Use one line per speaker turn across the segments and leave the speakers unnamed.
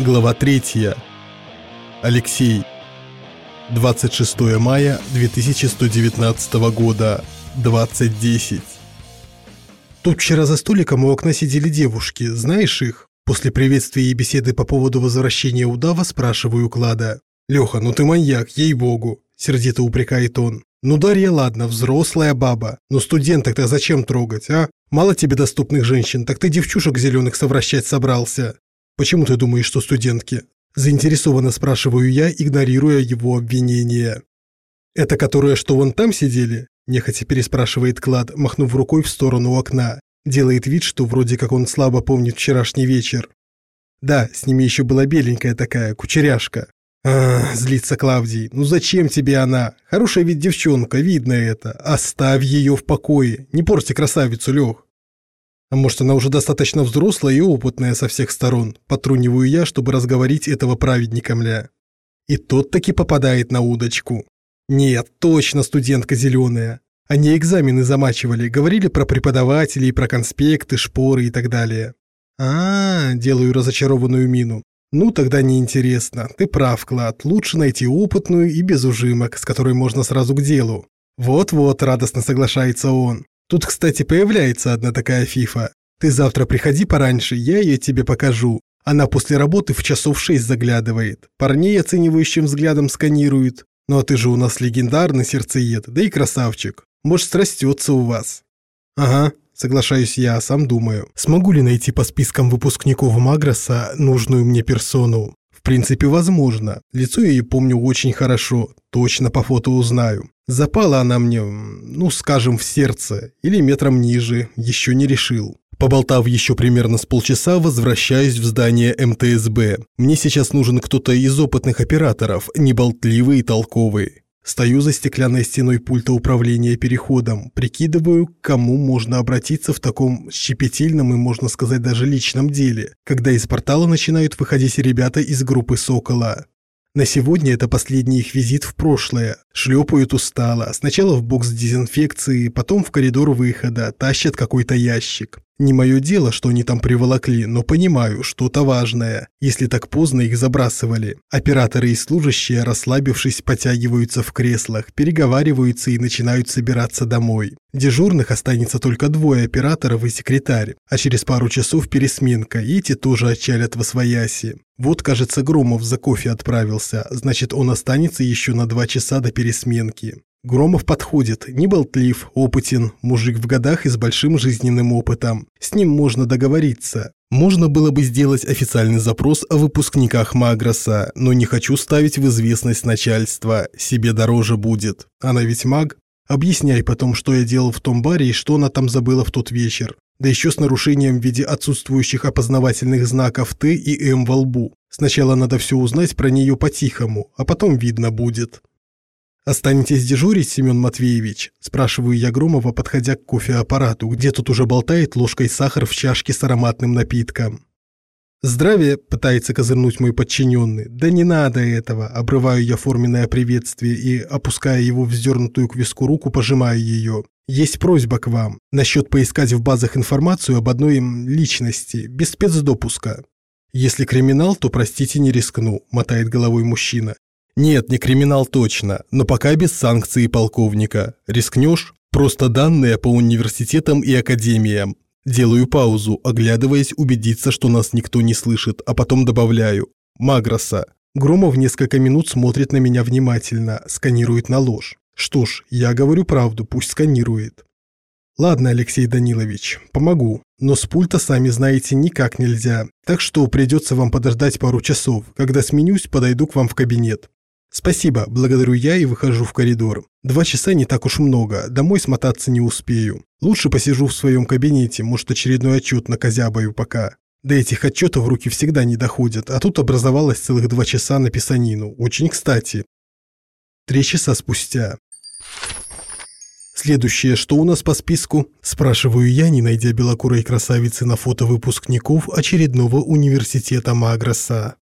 Глава 3. Алексей. 26 мая 2119 года. 20.10. Тут вчера за столиком у окна сидели девушки, знаешь их? После приветствия и беседы по поводу возвращения удава спрашиваю Клада. «Леха, ну ты маньяк, ей-богу!» – сердито упрекает он. «Ну Дарья, ладно, взрослая баба, но студенток-то зачем трогать, а? Мало тебе доступных женщин, так ты девчушек зеленых совращать собрался. «Почему ты думаешь, что студентки?» Заинтересованно спрашиваю я, игнорируя его обвинение. «Это которые, что вон там сидели?» Нехотя переспрашивает Клад, махнув рукой в сторону окна. Делает вид, что вроде как он слабо помнит вчерашний вечер. Да, с ними еще была беленькая такая, кучеряшка. А, злится Клавдий. Ну зачем тебе она? Хорошая ведь девчонка, видно это. Оставь ее в покое. Не порти красавицу, Лех. А может, она уже достаточно взрослая и опытная со всех сторон, потруниваю я, чтобы разговорить этого праведника, мля. И тот таки попадает на удочку. Нет, точно студентка зеленая. Они экзамены замачивали, говорили про преподавателей, про конспекты, шпоры и так далее. А, -а, -а делаю разочарованную мину. Ну, тогда неинтересно. Ты прав, Клад. Лучше найти опытную и без ужимок, с которой можно сразу к делу. Вот-вот, радостно соглашается он. Тут, кстати, появляется одна такая фифа. Ты завтра приходи пораньше, я ее тебе покажу. Она после работы в часов шесть заглядывает. Парней оценивающим взглядом сканирует. Ну а ты же у нас легендарный сердцеед, да и красавчик. Может, срастется у вас. Ага, соглашаюсь я, сам думаю. Смогу ли найти по спискам выпускников Магроса нужную мне персону? В принципе, возможно. Лицо я ей помню очень хорошо, точно по фото узнаю. Запала она мне, ну, скажем, в сердце или метром ниже, еще не решил. Поболтав еще примерно с полчаса, возвращаюсь в здание МТСБ. Мне сейчас нужен кто-то из опытных операторов, неболтливый и толковый. Стою за стеклянной стеной пульта управления переходом, прикидываю, к кому можно обратиться в таком щепетильном и, можно сказать, даже личном деле, когда из портала начинают выходить ребята из группы «Сокола». На сегодня это последний их визит в прошлое. Шлепают устало. Сначала в бокс дезинфекции, потом в коридор выхода, тащат какой-то ящик. Не мое дело, что они там приволокли, но понимаю, что-то важное, если так поздно их забрасывали. Операторы и служащие, расслабившись, потягиваются в креслах, переговариваются и начинают собираться домой. Дежурных останется только двое операторов и секретарь, а через пару часов пересменка, и эти тоже отчалят в освояси. Вот, кажется, Громов за кофе отправился, значит, он останется еще на два часа до пересменки. Громов подходит, не болтлив, опытен, мужик в годах и с большим жизненным опытом. С ним можно договориться. Можно было бы сделать официальный запрос о выпускниках Магроса, но не хочу ставить в известность начальства, себе дороже будет. Она ведь маг. Объясняй потом, что я делал в том баре и что она там забыла в тот вечер. Да еще с нарушением в виде отсутствующих опознавательных знаков Т и М во лбу. Сначала надо все узнать про нее по-тихому, а потом видно будет. «Останетесь дежурить, Семен Матвеевич?» – спрашиваю я Громова, подходя к кофеаппарату, где тут уже болтает ложкой сахар в чашке с ароматным напитком. «Здравия!» – пытается козырнуть мой подчиненный. «Да не надо этого!» – обрываю я форменное приветствие и, опуская его вздернутую к виску руку, пожимаю ее. «Есть просьба к вам. Насчет поискать в базах информацию об одной личности, без спецдопуска». «Если криминал, то, простите, не рискну», – мотает головой мужчина. Нет, не криминал точно, но пока без санкции полковника. Рискнешь? Просто данные по университетам и академиям. Делаю паузу, оглядываясь убедиться, что нас никто не слышит, а потом добавляю. Магроса. Громов несколько минут смотрит на меня внимательно, сканирует на ложь. Что ж, я говорю правду, пусть сканирует. Ладно, Алексей Данилович, помогу, но с пульта, сами знаете, никак нельзя, так что придется вам подождать пару часов. Когда сменюсь, подойду к вам в кабинет. «Спасибо, благодарю я и выхожу в коридор. Два часа не так уж много, домой смотаться не успею. Лучше посижу в своем кабинете, может очередной отчет накозябаю пока. До этих отчетов руки всегда не доходят, а тут образовалось целых два часа на писанину. Очень кстати». Три часа спустя. «Следующее, что у нас по списку?» – спрашиваю я, не найдя белокурой красавицы на фото выпускников очередного университета Магроса.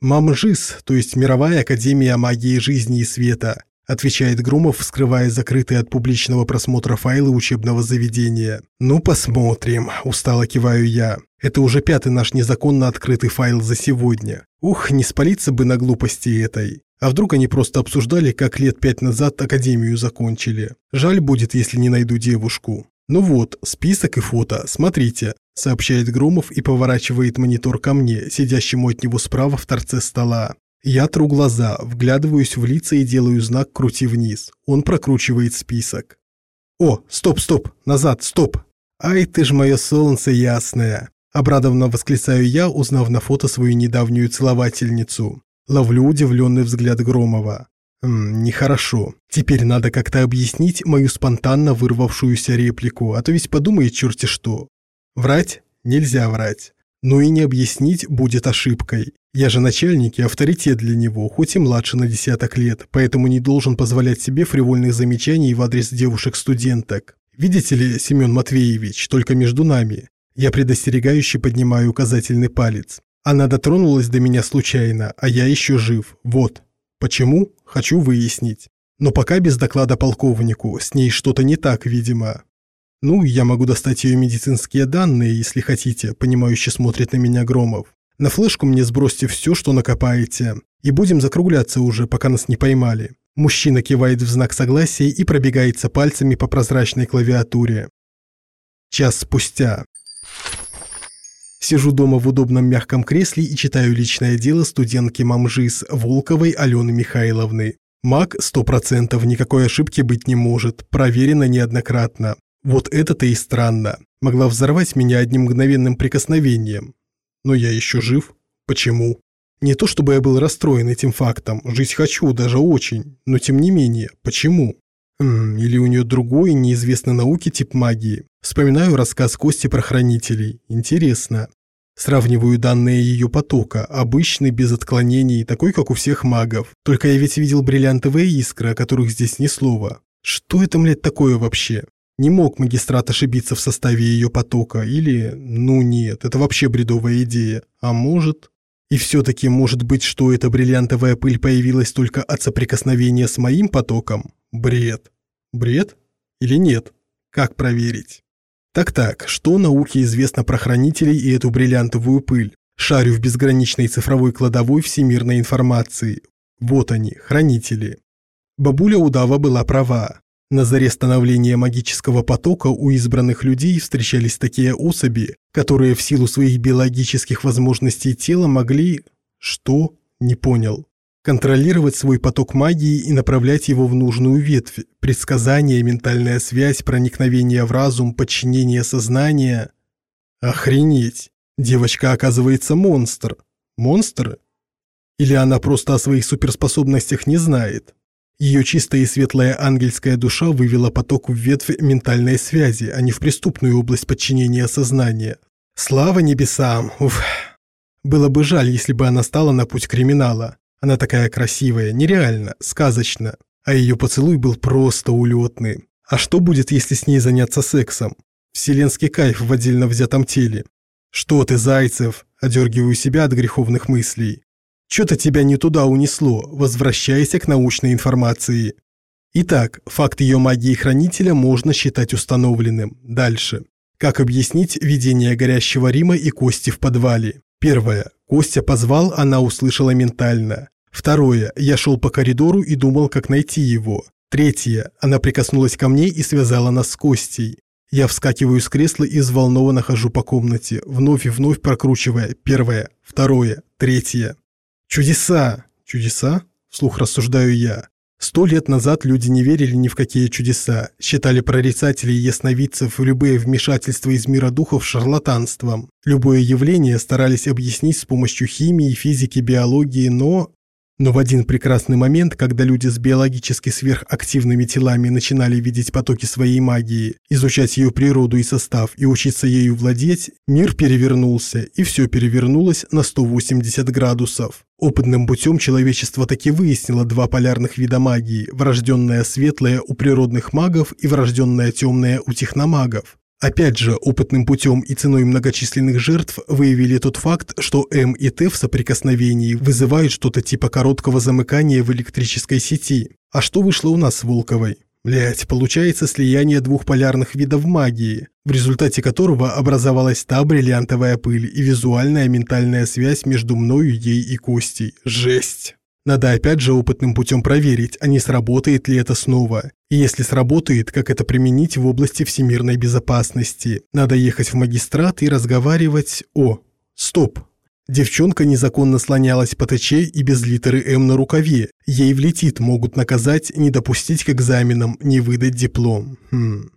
«Мамжис, то есть Мировая Академия Магии Жизни и Света», отвечает Грумов, вскрывая закрытые от публичного просмотра файлы учебного заведения. «Ну, посмотрим», – устало киваю я. Это уже пятый наш незаконно открытый файл за сегодня. Ух, не спалиться бы на глупости этой. А вдруг они просто обсуждали, как лет пять назад академию закончили. Жаль будет, если не найду девушку. Ну вот, список и фото, смотрите, сообщает Громов и поворачивает монитор ко мне, сидящему от него справа в торце стола. Я тру глаза, вглядываюсь в лица и делаю знак «крути вниз». Он прокручивает список. «О, стоп, стоп, назад, стоп!» «Ай, ты ж мое солнце ясное!» Обрадованно восклицаю я, узнав на фото свою недавнюю целовательницу. Ловлю удивленный взгляд Громова. М, нехорошо. Теперь надо как-то объяснить мою спонтанно вырвавшуюся реплику, а то ведь подумает черти что. Врать? Нельзя врать. Но и не объяснить будет ошибкой. Я же начальник и авторитет для него, хоть и младше на десяток лет, поэтому не должен позволять себе фривольных замечаний в адрес девушек-студенток. Видите ли, Семен Матвеевич, только между нами. Я предостерегающе поднимаю указательный палец. Она дотронулась до меня случайно, а я еще жив. Вот. Почему? Хочу выяснить. Но пока без доклада полковнику, с ней что-то не так, видимо. Ну, я могу достать ее медицинские данные, если хотите, понимающе смотрит на меня Громов. На флешку мне сбросьте все, что накопаете. И будем закругляться уже, пока нас не поймали. Мужчина кивает в знак согласия и пробегается пальцами по прозрачной клавиатуре. Час спустя. Сижу дома в удобном мягком кресле и читаю личное дело студентки Мамжис Волковой Алены Михайловны. Маг 100% никакой ошибки быть не может, проверено неоднократно. Вот это-то и странно. Могла взорвать меня одним мгновенным прикосновением. Но я еще жив. Почему? Не то чтобы я был расстроен этим фактом, жить хочу, даже очень, но тем не менее, почему? М или у нее другой, неизвестной науки тип магии. Вспоминаю рассказ Кости про хранителей. Интересно. Сравниваю данные ее потока, обычный, без отклонений, такой, как у всех магов. Только я ведь видел бриллиантовые искры, о которых здесь ни слова. Что это, млядь, такое вообще? Не мог магистрат ошибиться в составе ее потока, или... Ну нет, это вообще бредовая идея. А может... И все-таки может быть, что эта бриллиантовая пыль появилась только от соприкосновения с моим потоком? Бред. Бред? Или нет? Как проверить? Так-так, что науке известно про хранителей и эту бриллиантовую пыль? Шарю в безграничной цифровой кладовой всемирной информации. Вот они, хранители. Бабуля Удава была права. На заре становления магического потока у избранных людей встречались такие особи, которые в силу своих биологических возможностей тела могли... Что? Не понял контролировать свой поток магии и направлять его в нужную ветвь, предсказание, ментальная связь, проникновение в разум, подчинение сознания. Охренеть! Девочка оказывается монстр. Монстр? Или она просто о своих суперспособностях не знает? Ее чистая и светлая ангельская душа вывела поток в ветвь ментальной связи, а не в преступную область подчинения сознания. Слава небесам! Уф. Было бы жаль, если бы она стала на путь криминала. Она такая красивая, нереально, сказочно. А ее поцелуй был просто улетный. А что будет, если с ней заняться сексом? Вселенский кайф в отдельно взятом теле. Что ты, Зайцев? Одергиваю себя от греховных мыслей. Что-то тебя не туда унесло, возвращайся к научной информации. Итак, факт ее магии хранителя можно считать установленным. Дальше. Как объяснить видение горящего Рима и кости в подвале? Первое. Костя позвал, она услышала ментально. Второе. Я шел по коридору и думал, как найти его. Третье. Она прикоснулась ко мне и связала нас с Костей. Я вскакиваю с кресла и взволнованно хожу по комнате, вновь и вновь прокручивая первое, второе, третье. Чудеса! Чудеса? Вслух рассуждаю я. Сто лет назад люди не верили ни в какие чудеса, считали прорицателей и ясновидцев любые вмешательства из мира духов шарлатанством. Любое явление старались объяснить с помощью химии, физики, биологии, но но в один прекрасный момент, когда люди с биологически сверхактивными телами начинали видеть потоки своей магии, изучать ее природу и состав и учиться ею владеть, мир перевернулся, и все перевернулось на 180 градусов. Опытным путем человечество таки выяснило два полярных вида магии – врожденная светлая у природных магов и врожденная темная у техномагов. Опять же, опытным путем и ценой многочисленных жертв выявили тот факт, что М и Т в соприкосновении вызывают что-то типа короткого замыкания в электрической сети. А что вышло у нас с Волковой? Блять, получается слияние двух полярных видов магии, в результате которого образовалась та бриллиантовая пыль и визуальная ментальная связь между мною, ей и Костей. Жесть! Надо опять же опытным путем проверить, а не сработает ли это снова. И если сработает, как это применить в области всемирной безопасности. Надо ехать в магистрат и разговаривать... О, стоп, Девчонка незаконно слонялась по ТЧ и без литеры М на рукаве. Ей влетит, могут наказать, не допустить к экзаменам, не выдать диплом. Хм.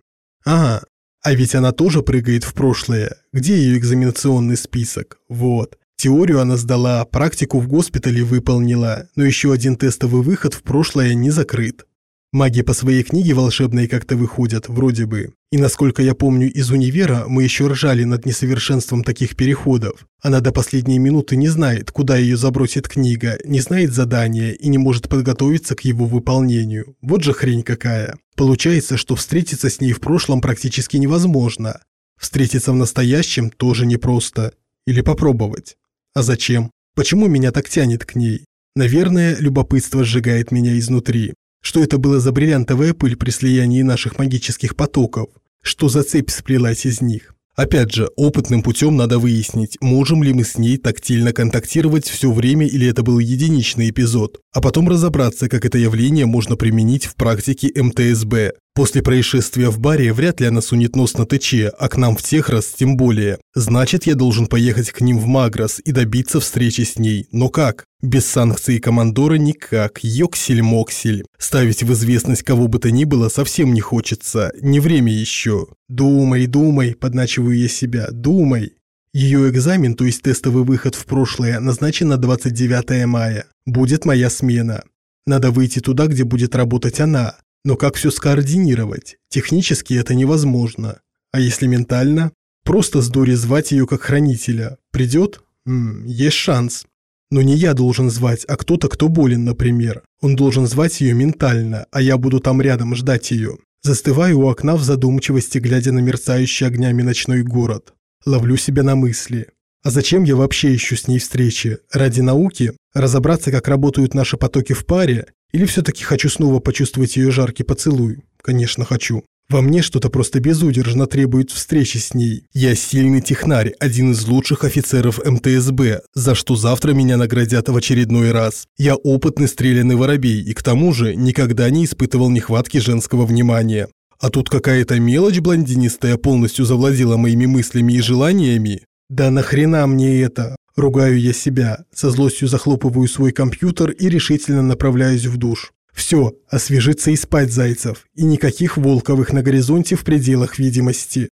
Ага, а ведь она тоже прыгает в прошлое. Где ее экзаменационный список? Вот. Теорию она сдала, практику в госпитале выполнила, но еще один тестовый выход в прошлое не закрыт. Маги по своей книге волшебной как-то выходят, вроде бы. И насколько я помню из универа, мы еще ржали над несовершенством таких переходов. Она до последней минуты не знает, куда ее забросит книга, не знает задания и не может подготовиться к его выполнению. Вот же хрень какая. Получается, что встретиться с ней в прошлом практически невозможно. Встретиться в настоящем тоже непросто. Или попробовать. А зачем? Почему меня так тянет к ней? Наверное, любопытство сжигает меня изнутри. Что это было за бриллиантовая пыль при слиянии наших магических потоков? Что за цепь сплелась из них? Опять же, опытным путем надо выяснить, можем ли мы с ней тактильно контактировать все время или это был единичный эпизод, а потом разобраться, как это явление можно применить в практике МТСБ. После происшествия в баре вряд ли она сунет нос на ТЧ, а к нам в Техрос тем более. Значит, я должен поехать к ним в Магрос и добиться встречи с ней. Но как? Без санкции командора никак. Йоксель-моксель. Ставить в известность кого бы то ни было совсем не хочется. Не время еще. Думай, думай, подначиваю я себя. Думай. Ее экзамен, то есть тестовый выход в прошлое, назначен на 29 мая. Будет моя смена. Надо выйти туда, где будет работать она. Но как все скоординировать? Технически это невозможно. А если ментально? Просто с Дори звать ее как хранителя. Придет? -м, есть шанс. Но не я должен звать, а кто-то, кто болен, например. Он должен звать ее ментально, а я буду там рядом ждать ее. Застываю у окна в задумчивости, глядя на мерцающий огнями ночной город. Ловлю себя на мысли. А зачем я вообще ищу с ней встречи? Ради науки? Разобраться, как работают наши потоки в паре? Или все-таки хочу снова почувствовать ее жаркий поцелуй? Конечно, хочу. Во мне что-то просто безудержно требует встречи с ней. Я сильный технарь, один из лучших офицеров МТСБ, за что завтра меня наградят в очередной раз. Я опытный стрелянный воробей и к тому же никогда не испытывал нехватки женского внимания. А тут какая-то мелочь блондинистая полностью завладела моими мыслями и желаниями. Да нахрена мне это? Ругаю я себя, со злостью захлопываю свой компьютер и решительно направляюсь в душ. Все, освежиться и спать, Зайцев, и никаких Волковых на горизонте в пределах видимости.